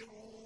أجرهم